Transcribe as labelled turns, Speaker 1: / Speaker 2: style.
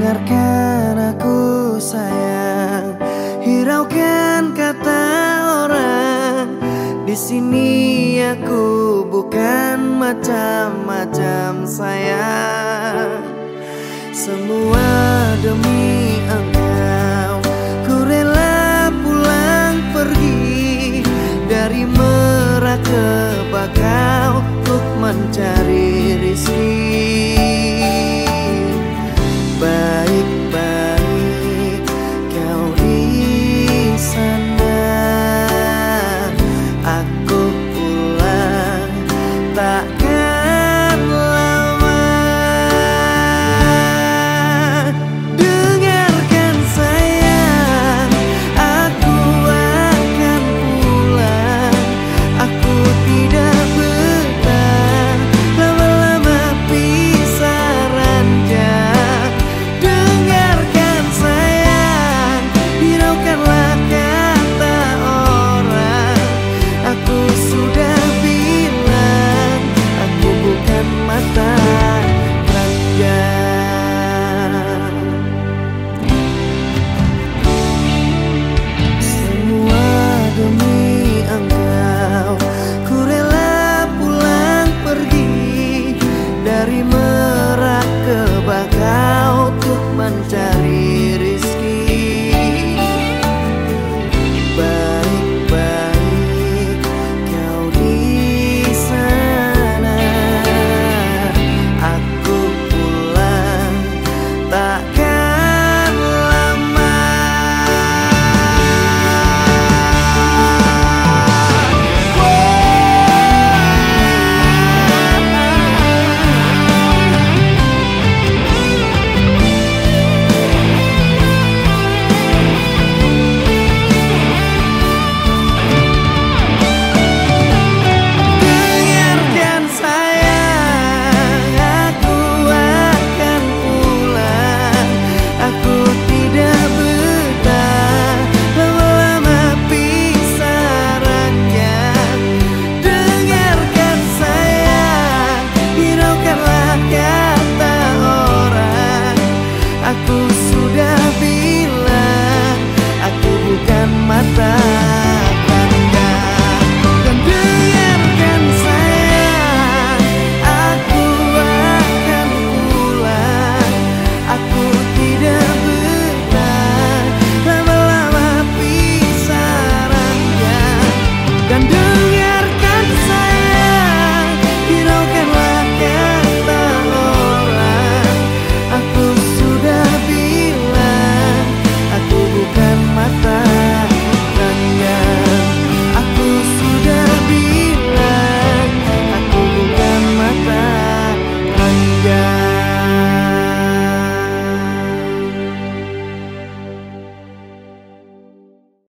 Speaker 1: Dengarkan aku sayang. Hiraukan kata orang. Di sini aku bukan macam-macam sayang. Semua demi engkau aku